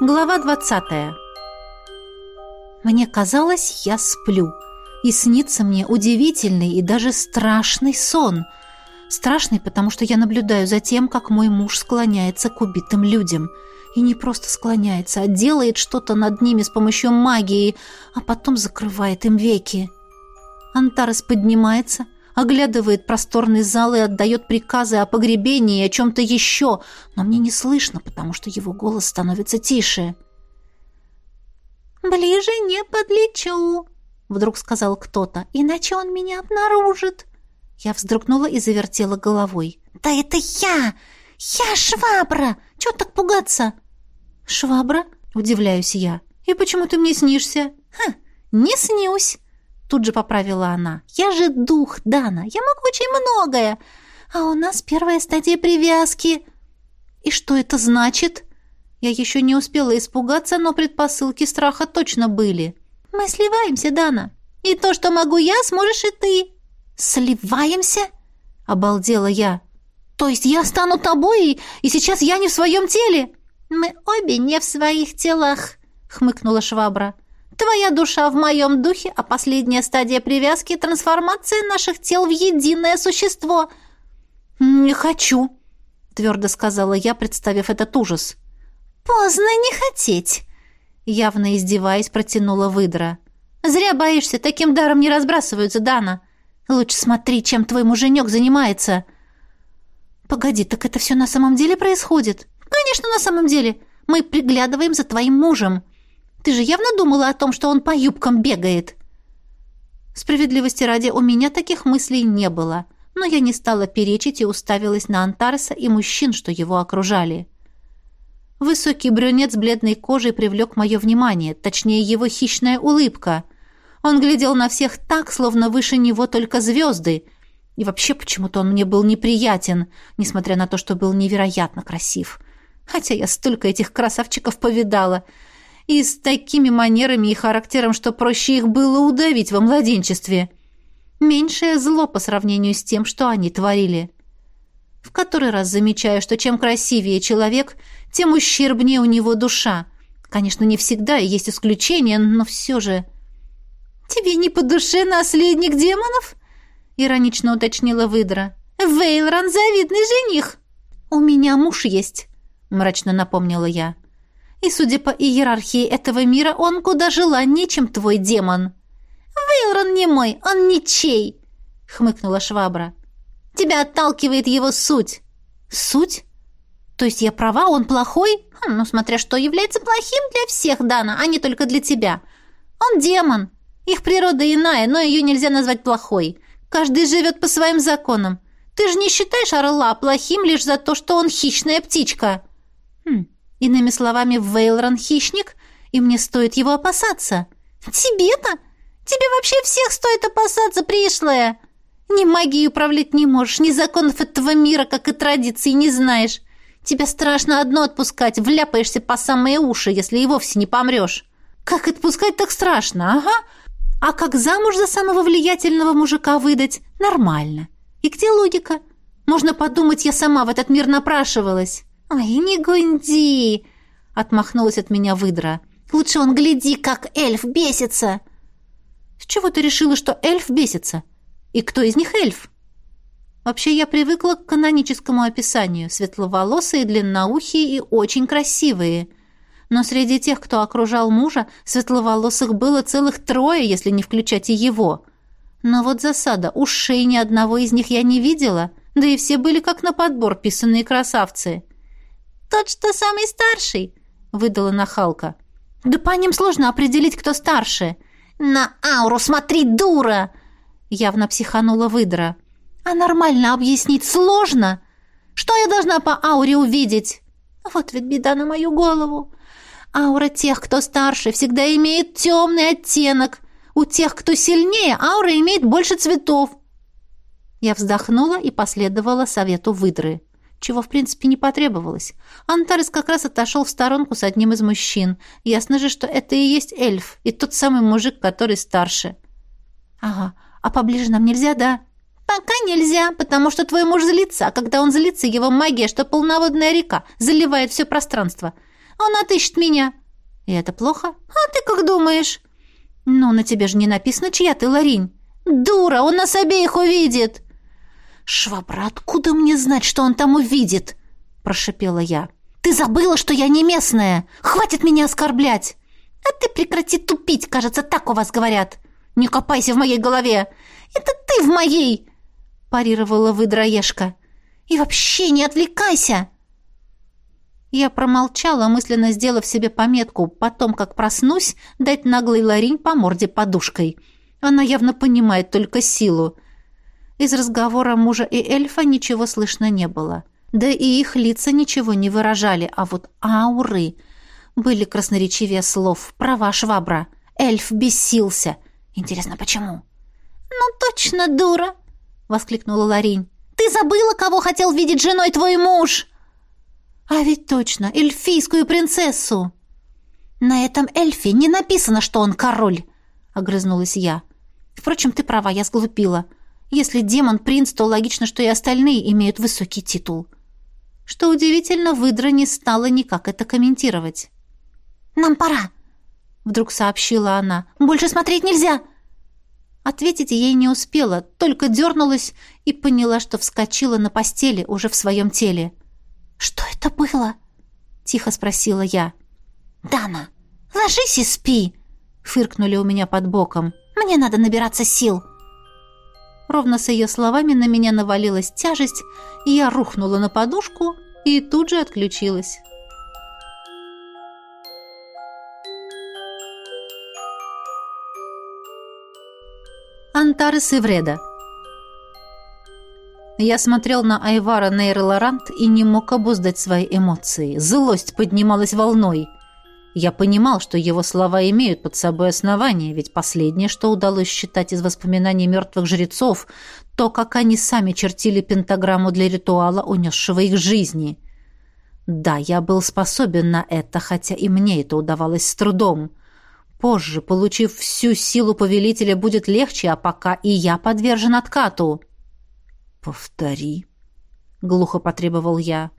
Глава 20. Мне казалось, я сплю. И снится мне удивительный и даже страшный сон. Страшный, потому что я наблюдаю за тем, как мой муж склоняется к убитым людям. И не просто склоняется, а делает что-то над ними с помощью магии, а потом закрывает им веки. Антарес поднимается, оглядывает просторный зал и отдает приказы о погребении и о чем-то еще, но мне не слышно, потому что его голос становится тише. «Ближе не подлечу», — вдруг сказал кто-то, — «иначе он меня обнаружит». Я вздрогнула и завертела головой. «Да это я! Я швабра! Чего так пугаться?» «Швабра?» — удивляюсь я. «И почему ты мне снишься?» «Ха, не снюсь!» Тут же поправила она. «Я же дух, Дана. Я могу очень многое. А у нас первая стадия привязки». «И что это значит?» Я еще не успела испугаться, но предпосылки страха точно были. «Мы сливаемся, Дана. И то, что могу я, сможешь и ты». «Сливаемся?» — обалдела я. «То есть я стану тобой, и, сейчас я не в своем теле?» «Мы обе не в своих телах», — хмыкнула швабра. Твоя душа в моем духе, а последняя стадия привязки — трансформация наших тел в единое существо». «Не хочу», — твердо сказала я, представив этот ужас. «Поздно не хотеть», — явно издеваясь, протянула выдра. «Зря боишься, таким даром не разбрасываются, Дана. Лучше смотри, чем твой муженек занимается». «Погоди, так это все на самом деле происходит?» «Конечно, на самом деле. Мы приглядываем за твоим мужем». Ты же явно думала о том, что он по юбкам бегает?» Справедливости ради, у меня таких мыслей не было, но я не стала перечить и уставилась на Антареса и мужчин, что его окружали. Высокий брюнет с бледной кожей привлек мое внимание, точнее, его хищная улыбка. Он глядел на всех так, словно выше него только звезды. И вообще почему-то он мне был неприятен, несмотря на то, что был невероятно красив. Хотя я столько этих красавчиков повидала — и с такими манерами и характером, что проще их было удавить во младенчестве. Меньшее зло по сравнению с тем, что они творили. В который раз замечаю, что чем красивее человек, тем ущербнее у него душа. Конечно, не всегда, и есть исключения, но все же... «Тебе не по душе наследник демонов?» — иронично уточнила выдра. «Вейлран — завидный жених!» «У меня муж есть», — мрачно напомнила я. И, судя по иерархии этого мира, он куда желаннее, чем твой демон». «Вейлрон не мой, он ничей», — хмыкнула швабра. «Тебя отталкивает его суть». «Суть? То есть я права, он плохой?» хм, «Ну, смотря что является плохим для всех, Дана, а не только для тебя. Он демон. Их природа иная, но ее нельзя назвать плохой. Каждый живет по своим законам. Ты же не считаешь орла плохим лишь за то, что он хищная птичка?» «Хм, Иными словами, Вейлрон хищник, и мне стоит его опасаться. Тебе-то? Тебе вообще всех стоит опасаться, пришлая. Ни магией управлять не можешь, ни законов этого мира, как и традиций, не знаешь. Тебе страшно одно отпускать, вляпаешься по самые уши, если и вовсе не помрешь. Как отпускать так страшно, ага? А как замуж за самого влиятельного мужика выдать? Нормально. И где логика? Можно подумать, я сама в этот мир напрашивалась. «Ой, не гунди!» — отмахнулась от меня выдра. «Лучше он гляди, как эльф бесится!» «С чего ты решила, что эльф бесится? И кто из них эльф?» Вообще, я привыкла к каноническому описанию. Светловолосые, длинноухие и очень красивые. Но среди тех, кто окружал мужа, светловолосых было целых трое, если не включать и его. Но вот засада, ушей ни одного из них я не видела, да и все были как на подбор писанные красавцы. «Тот, что самый старший», — выдала нахалка. «Да по ним сложно определить, кто старше». «На ауру смотри, дура!» — явно психанула выдра. «А нормально объяснить сложно? Что я должна по ауре увидеть?» «Вот ведь беда на мою голову. Аура тех, кто старше, всегда имеет темный оттенок. У тех, кто сильнее, аура имеет больше цветов». Я вздохнула и последовала совету выдры чего, в принципе, не потребовалось. Антарес как раз отошел в сторонку с одним из мужчин. Ясно же, что это и есть эльф, и тот самый мужик, который старше. «Ага, а поближе нам нельзя, да?» «Пока нельзя, потому что твой муж злится, а когда он злится, его магия, что полноводная река, заливает все пространство. Он отыщет меня. И это плохо? А ты как думаешь? Ну, на тебе же не написано, чья ты, Ларинь. Дура, он нас обеих увидит. Швабра, откуда мне знать, что он там увидит? Прошипела я. Ты забыла, что я не местная. Хватит меня оскорблять. А ты прекрати тупить, кажется, так у вас говорят. Не копайся в моей голове. Это ты в моей, парировала выдроежка. И вообще не отвлекайся. Я промолчала, мысленно сделав себе пометку, потом, как проснусь, дать наглой Ларинь по морде подушкой. Она явно понимает только силу. Из разговора мужа и эльфа ничего слышно не было. Да и их лица ничего не выражали, а вот ауры были красноречивее слов. Права швабра. Эльф бесился. Интересно, почему? «Ну точно, дура!» — воскликнула Ларинь. «Ты забыла, кого хотел видеть женой твой муж?» А ведь точно, эльфийскую принцессу. На этом эльфе не написано, что он король, огрызнулась я. Впрочем, ты права, я сглупила. Если демон принц, то логично, что и остальные имеют высокий титул. Что удивительно, выдра не стала никак это комментировать. Нам пора, вдруг сообщила она. Больше смотреть нельзя. Ответить ей не успела, только дернулась и поняла, что вскочила на постели уже в своем теле. «Что это было?» — тихо спросила я. «Дана, ложись и спи!» — фыркнули у меня под боком. «Мне надо набираться сил!» Ровно с ее словами на меня навалилась тяжесть, и я рухнула на подушку и тут же отключилась. Антарес и Вреда я смотрел на Айвара Нейрлорант и не мог обуздать свои эмоции. Злость поднималась волной. Я понимал, что его слова имеют под собой основание, ведь последнее, что удалось считать из воспоминаний мертвых жрецов, то, как они сами чертили пентаграмму для ритуала, унесшего их жизни. Да, я был способен на это, хотя и мне это удавалось с трудом. Позже, получив всю силу повелителя, будет легче, а пока и я подвержен откату. «Повтори», — глухо потребовал я.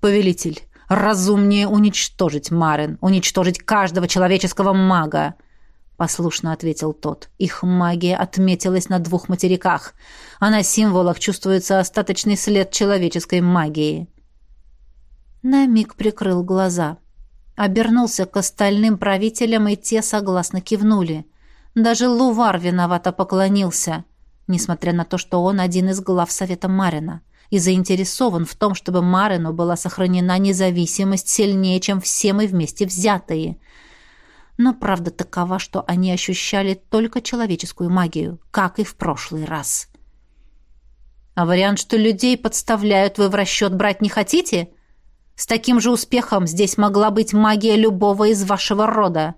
«Повелитель, разумнее уничтожить Марен, уничтожить каждого человеческого мага», — послушно ответил тот. «Их магия отметилась на двух материках, а на символах чувствуется остаточный след человеческой магии». На миг прикрыл глаза. Обернулся к остальным правителям, и те согласно кивнули. Даже Лувар виновато поклонился — несмотря на то, что он один из глав Совета Марина и заинтересован в том, чтобы Марину была сохранена независимость сильнее, чем все мы вместе взятые. Но правда такова, что они ощущали только человеческую магию, как и в прошлый раз. А вариант, что людей подставляют, вы в расчет брать не хотите? С таким же успехом здесь могла быть магия любого из вашего рода.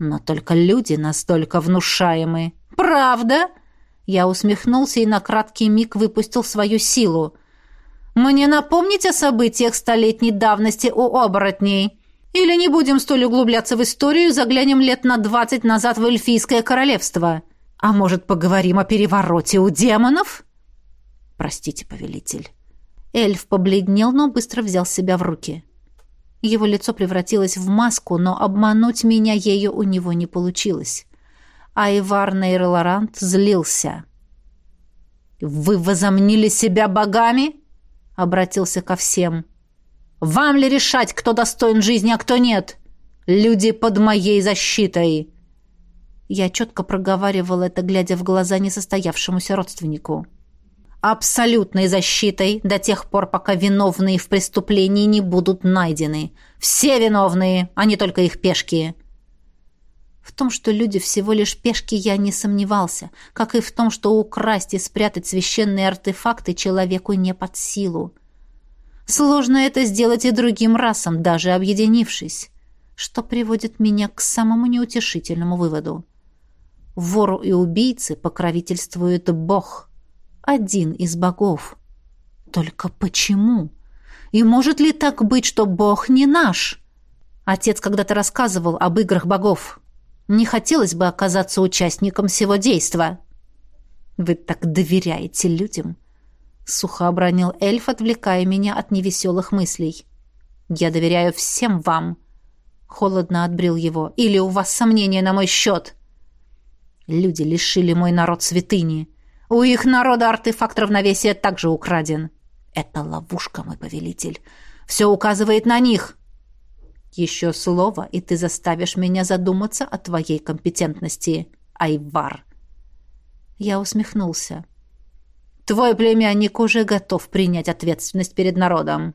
Но только люди настолько внушаемы. Правда? — я усмехнулся и на краткий миг выпустил свою силу. «Мне напомнить о событиях столетней давности у оборотней? Или не будем столь углубляться в историю, заглянем лет на двадцать назад в эльфийское королевство? А может, поговорим о перевороте у демонов?» «Простите, повелитель». Эльф побледнел, но быстро взял себя в руки. Его лицо превратилось в маску, но обмануть меня ею у него не получилось а Ивар злился. «Вы возомнили себя богами?» — обратился ко всем. «Вам ли решать, кто достоин жизни, а кто нет? Люди под моей защитой!» Я четко проговаривал это, глядя в глаза несостоявшемуся родственнику. «Абсолютной защитой до тех пор, пока виновные в преступлении не будут найдены. Все виновные, а не только их пешки!» В том, что люди всего лишь пешки, я не сомневался, как и в том, что украсть и спрятать священные артефакты человеку не под силу. Сложно это сделать и другим расам, даже объединившись, что приводит меня к самому неутешительному выводу. Вору и убийце покровительствует Бог, один из богов. Только почему? И может ли так быть, что Бог не наш? Отец когда-то рассказывал об играх богов. Не хотелось бы оказаться участником всего действа. Вы так доверяете людям, сухо обронил эльф, отвлекая меня от невеселых мыслей. Я доверяю всем вам. Холодно отбрил его. Или у вас сомнения на мой счет? Люди лишили мой народ святыни. У их народа артефакт равновесия также украден. Это ловушка, мой повелитель. Все указывает на них. Еще слово, и ты заставишь меня задуматься о твоей компетентности, Айвар. Я усмехнулся. Твой племянник уже готов принять ответственность перед народом.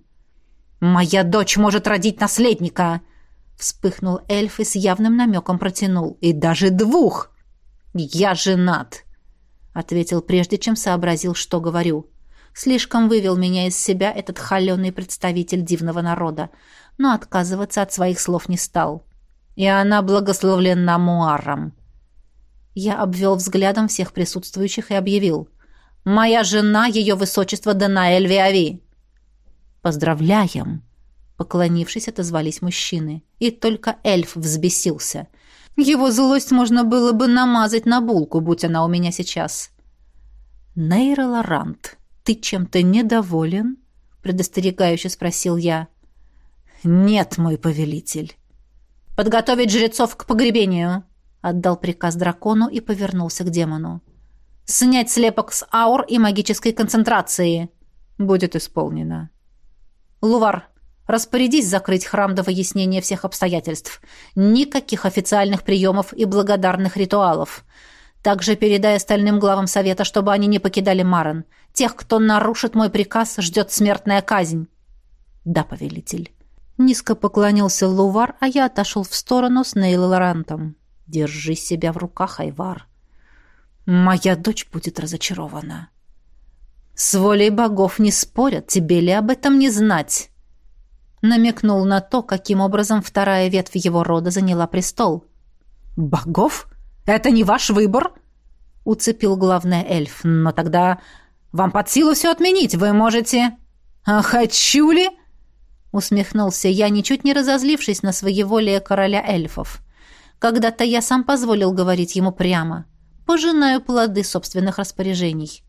Моя дочь может родить наследника, вспыхнул эльф и с явным намеком протянул. И даже двух. Я женат, ответил прежде, чем сообразил, что говорю. Слишком вывел меня из себя этот холеный представитель дивного народа, но отказываться от своих слов не стал. И она благословлена Муаром. Я обвел взглядом всех присутствующих и объявил. «Моя жена, ее высочество Данаэль Виави!» «Поздравляем!» Поклонившись, отозвались мужчины. И только эльф взбесился. Его злость можно было бы намазать на булку, будь она у меня сейчас. «Нейра Лорант, ты чем-то недоволен?» предостерегающе спросил я. «Нет, мой повелитель». «Подготовить жрецов к погребению», отдал приказ дракону и повернулся к демону. Снять слепок с аур и магической концентрации. Будет исполнено. Лувар, распорядись закрыть храм до выяснения всех обстоятельств. Никаких официальных приемов и благодарных ритуалов. Также передай остальным главам совета, чтобы они не покидали Марен. Тех, кто нарушит мой приказ, ждет смертная казнь. Да, повелитель. Низко поклонился Лувар, а я отошел в сторону с Нейл Лорантом. Держи себя в руках, Айвар. Моя дочь будет разочарована. С волей богов не спорят, тебе ли об этом не знать? Намекнул на то, каким образом вторая ветвь его рода заняла престол. Богов? Это не ваш выбор? Уцепил главный эльф. Но тогда вам под силу все отменить. Вы можете... А хочу ли? Усмехнулся я, ничуть не разозлившись на своеволие короля эльфов. Когда-то я сам позволил говорить ему прямо. Пожинаю плоды собственных распоряжений.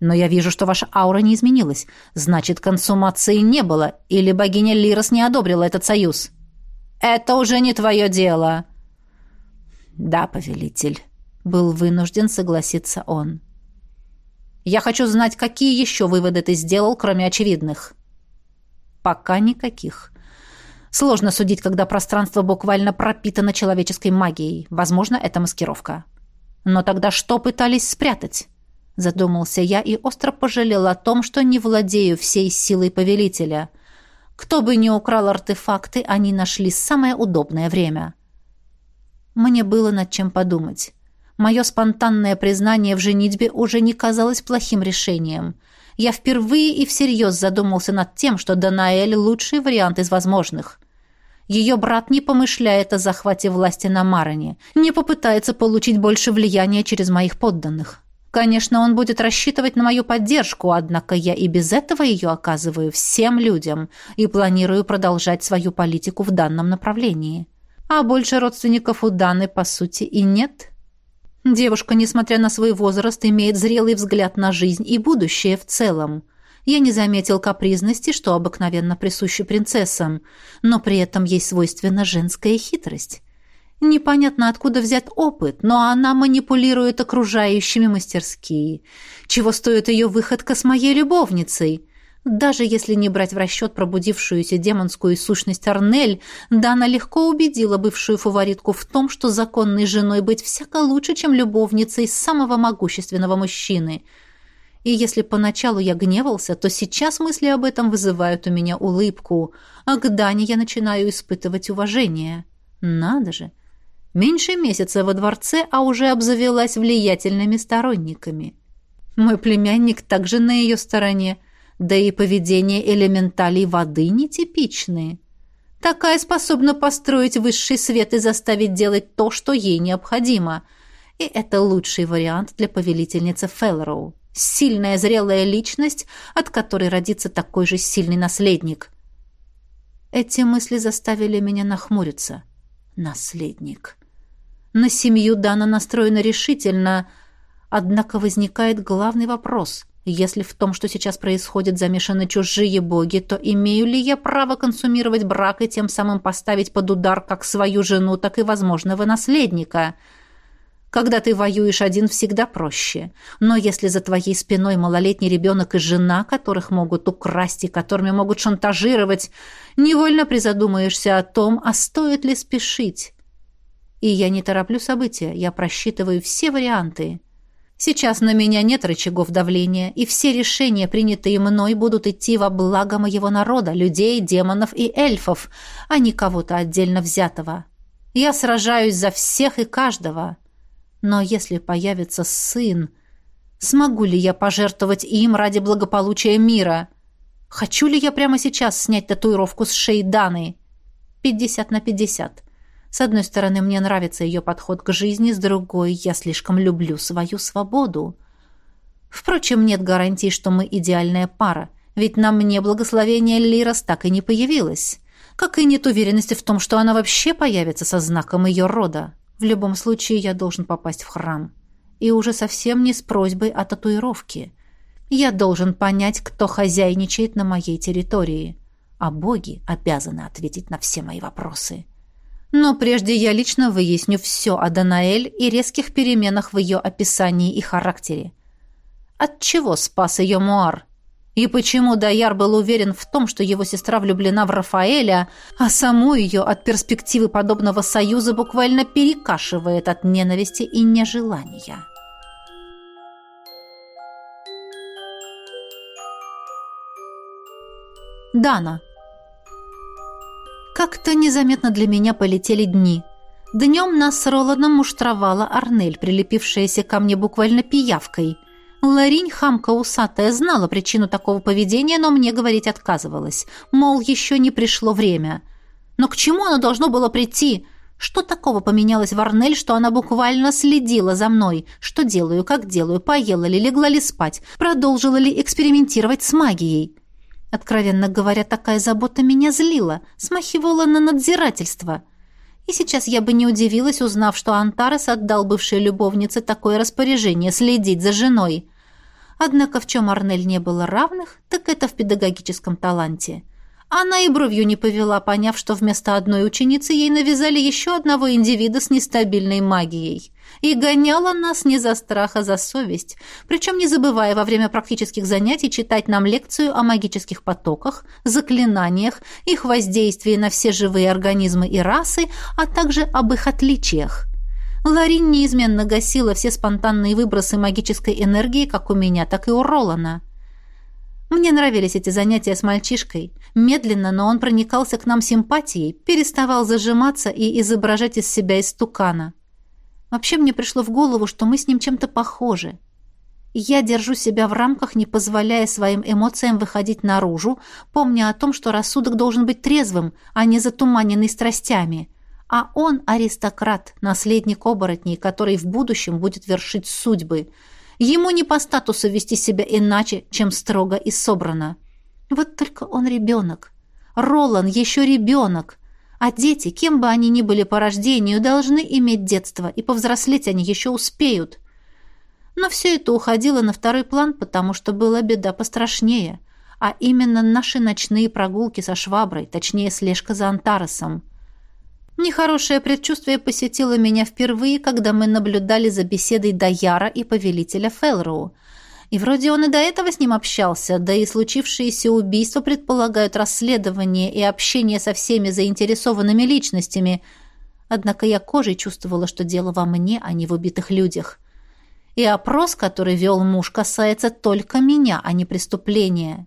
Но я вижу, что ваша аура не изменилась. Значит, консумации не было, или богиня Лирос не одобрила этот союз. Это уже не твое дело. Да, повелитель. Был вынужден согласиться он. Я хочу знать, какие еще выводы ты сделал, кроме очевидных. Пока никаких. Сложно судить, когда пространство буквально пропитано человеческой магией. Возможно, это маскировка. Но тогда что пытались спрятать? Задумался я и остро пожалел о том, что не владею всей силой повелителя. Кто бы ни украл артефакты, они нашли самое удобное время. Мне было над чем подумать. Мое спонтанное признание в женитьбе уже не казалось плохим решением. Я впервые и всерьез задумался над тем, что Данаэль — лучший вариант из возможных. Ее брат не помышляет о захвате власти на Мароне, не попытается получить больше влияния через моих подданных. Конечно, он будет рассчитывать на мою поддержку, однако я и без этого ее оказываю всем людям и планирую продолжать свою политику в данном направлении. А больше родственников у Даны, по сути, и нет. Девушка, несмотря на свой возраст, имеет зрелый взгляд на жизнь и будущее в целом. Я не заметил капризности, что обыкновенно присуще принцессам, но при этом ей свойственна женская хитрость. Непонятно, откуда взят опыт, но она манипулирует окружающими мастерски. Чего стоит ее выходка с моей любовницей? Даже если не брать в расчет пробудившуюся демонскую сущность Арнель, Дана легко убедила бывшую фаворитку в том, что законной женой быть всяко лучше, чем любовницей самого могущественного мужчины – и если поначалу я гневался, то сейчас мысли об этом вызывают у меня улыбку, а к Дане я начинаю испытывать уважение. Надо же! Меньше месяца во дворце, а уже обзавелась влиятельными сторонниками. Мой племянник также на ее стороне, да и поведение элементалей воды нетипичные. Такая способна построить высший свет и заставить делать то, что ей необходимо. И это лучший вариант для повелительницы Феллроу сильная зрелая личность, от которой родится такой же сильный наследник. Эти мысли заставили меня нахмуриться. Наследник. На семью Дана настроена решительно, однако возникает главный вопрос. Если в том, что сейчас происходит, замешаны чужие боги, то имею ли я право консумировать брак и тем самым поставить под удар как свою жену, так и возможного наследника? Когда ты воюешь один, всегда проще. Но если за твоей спиной малолетний ребенок и жена, которых могут украсть и которыми могут шантажировать, невольно призадумаешься о том, а стоит ли спешить. И я не тороплю события, я просчитываю все варианты. Сейчас на меня нет рычагов давления, и все решения, принятые мной, будут идти во благо моего народа, людей, демонов и эльфов, а не кого-то отдельно взятого. Я сражаюсь за всех и каждого. Но если появится сын, смогу ли я пожертвовать им ради благополучия мира? Хочу ли я прямо сейчас снять татуировку с шеи Даны? Пятьдесят на пятьдесят. С одной стороны, мне нравится ее подход к жизни, с другой, я слишком люблю свою свободу. Впрочем, нет гарантии, что мы идеальная пара, ведь на мне благословение Лирос так и не появилось. Как и нет уверенности в том, что она вообще появится со знаком ее рода. В любом случае, я должен попасть в храм. И уже совсем не с просьбой о татуировке. Я должен понять, кто хозяйничает на моей территории. А боги обязаны ответить на все мои вопросы. Но прежде я лично выясню все о Данаэль и резких переменах в ее описании и характере. От чего спас ее Муар? И почему Даяр был уверен в том, что его сестра влюблена в Рафаэля, а саму ее от перспективы подобного союза буквально перекашивает от ненависти и нежелания? Дана как-то незаметно для меня полетели дни. Днем нас с Роланом муштровала Арнель, прилепившаяся ко мне буквально пиявкой. Ларинь, хамка усатая, знала причину такого поведения, но мне говорить отказывалась. Мол, еще не пришло время. Но к чему оно должно было прийти? Что такого поменялось в Арнель, что она буквально следила за мной? Что делаю, как делаю, поела ли, легла ли спать, продолжила ли экспериментировать с магией? Откровенно говоря, такая забота меня злила, смахивала на надзирательство. И сейчас я бы не удивилась, узнав, что Антарес отдал бывшей любовнице такое распоряжение следить за женой. Однако в чем Арнель не было равных, так это в педагогическом таланте. Она и бровью не повела, поняв, что вместо одной ученицы ей навязали еще одного индивида с нестабильной магией и гоняла нас не за страх, а за совесть, причем не забывая во время практических занятий читать нам лекцию о магических потоках, заклинаниях, их воздействии на все живые организмы и расы, а также об их отличиях. Ларин неизменно гасила все спонтанные выбросы магической энергии как у меня, так и у Ролана. Мне нравились эти занятия с мальчишкой. Медленно, но он проникался к нам симпатией, переставал зажиматься и изображать из себя истукана. Вообще мне пришло в голову, что мы с ним чем-то похожи. Я держу себя в рамках, не позволяя своим эмоциям выходить наружу, помня о том, что рассудок должен быть трезвым, а не затуманенный страстями. А он аристократ, наследник оборотней, который в будущем будет вершить судьбы. Ему не по статусу вести себя иначе, чем строго и собрано. Вот только он ребенок. Ролан еще ребенок. А дети, кем бы они ни были по рождению, должны иметь детство, и повзрослеть они еще успеют. Но все это уходило на второй план, потому что была беда пострашнее, а именно наши ночные прогулки со шваброй, точнее, слежка за Антаросом. Нехорошее предчувствие посетило меня впервые, когда мы наблюдали за беседой Даяра и повелителя Фелроу. И вроде он и до этого с ним общался, да и случившиеся убийства предполагают расследование и общение со всеми заинтересованными личностями. Однако я кожей чувствовала, что дело во мне, а не в убитых людях. И опрос, который вел муж, касается только меня, а не преступления.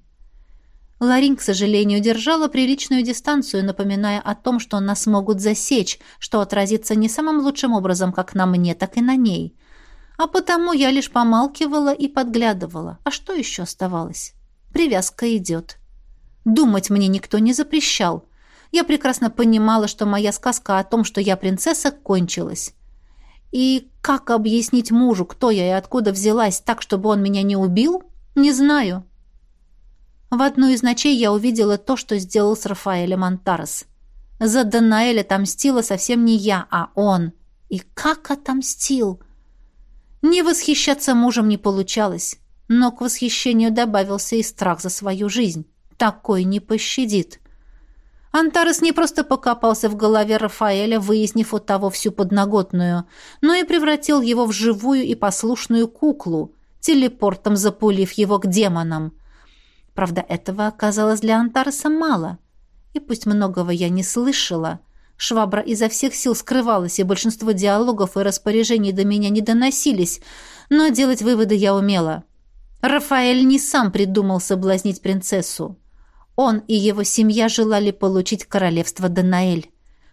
Ларин, к сожалению, держала приличную дистанцию, напоминая о том, что нас могут засечь, что отразится не самым лучшим образом как на мне, так и на ней. А потому я лишь помалкивала и подглядывала. А что еще оставалось? Привязка идет. Думать мне никто не запрещал. Я прекрасно понимала, что моя сказка о том, что я принцесса, кончилась. И как объяснить мужу, кто я и откуда взялась, так, чтобы он меня не убил, не знаю. В одну из ночей я увидела то, что сделал с Рафаэлем Антарес. За Данаэля отомстила совсем не я, а он. И как отомстил! Не восхищаться мужем не получалось. Но к восхищению добавился и страх за свою жизнь. Такой не пощадит. Антарес не просто покопался в голове Рафаэля, выяснив у того всю подноготную, но и превратил его в живую и послушную куклу, телепортом запулив его к демонам. Правда, этого оказалось для Антареса мало. И пусть многого я не слышала, Швабра изо всех сил скрывалась, и большинство диалогов и распоряжений до меня не доносились, но делать выводы я умела. Рафаэль не сам придумал соблазнить принцессу. Он и его семья желали получить королевство Данаэль,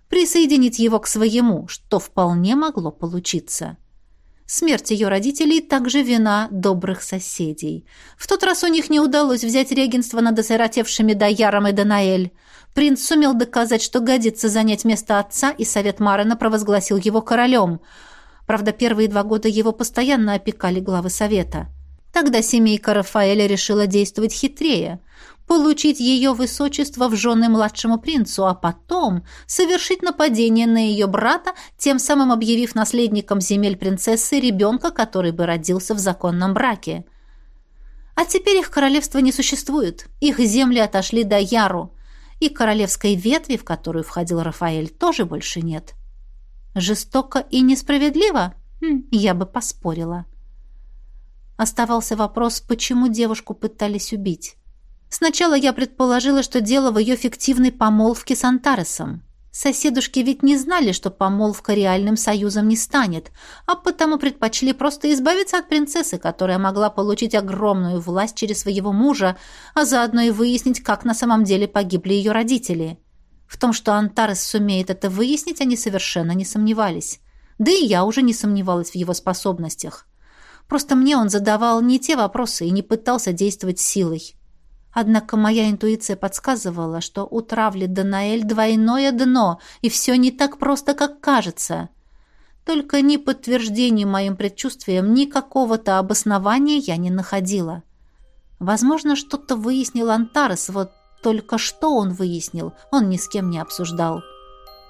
присоединить его к своему, что вполне могло получиться. Смерть ее родителей также вина добрых соседей. В тот раз у них не удалось взять регенство над осиротевшими Даяром и Данаэль. Принц сумел доказать, что годится занять место отца, и совет Марена провозгласил его королем. Правда, первые два года его постоянно опекали главы совета. Тогда семейка Рафаэля решила действовать хитрее – получить ее высочество в жены младшему принцу, а потом совершить нападение на ее брата, тем самым объявив наследником земель принцессы ребенка, который бы родился в законном браке. А теперь их королевство не существует. Их земли отошли до Яру, и королевской ветви, в которую входил Рафаэль, тоже больше нет. Жестоко и несправедливо? Хм, я бы поспорила. Оставался вопрос, почему девушку пытались убить. Сначала я предположила, что дело в ее фиктивной помолвке с Антаресом. Соседушки ведь не знали, что помолвка реальным союзом не станет, а потому предпочли просто избавиться от принцессы, которая могла получить огромную власть через своего мужа, а заодно и выяснить, как на самом деле погибли ее родители. В том, что Антарес сумеет это выяснить, они совершенно не сомневались. Да и я уже не сомневалась в его способностях. Просто мне он задавал не те вопросы и не пытался действовать силой. Однако моя интуиция подсказывала, что у травли Данаэль двойное дно, и все не так просто, как кажется. Только ни подтверждения моим предчувствиям, ни какого-то обоснования я не находила. Возможно, что-то выяснил Антарес, вот только что он выяснил, он ни с кем не обсуждал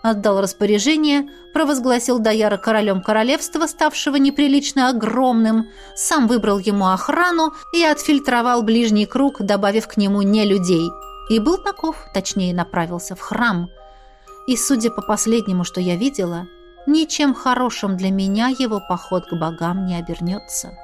отдал распоряжение, провозгласил Даяра королем королевства, ставшего неприлично огромным, сам выбрал ему охрану и отфильтровал ближний круг, добавив к нему не людей. И был таков, точнее, направился в храм. И, судя по последнему, что я видела, ничем хорошим для меня его поход к богам не обернется».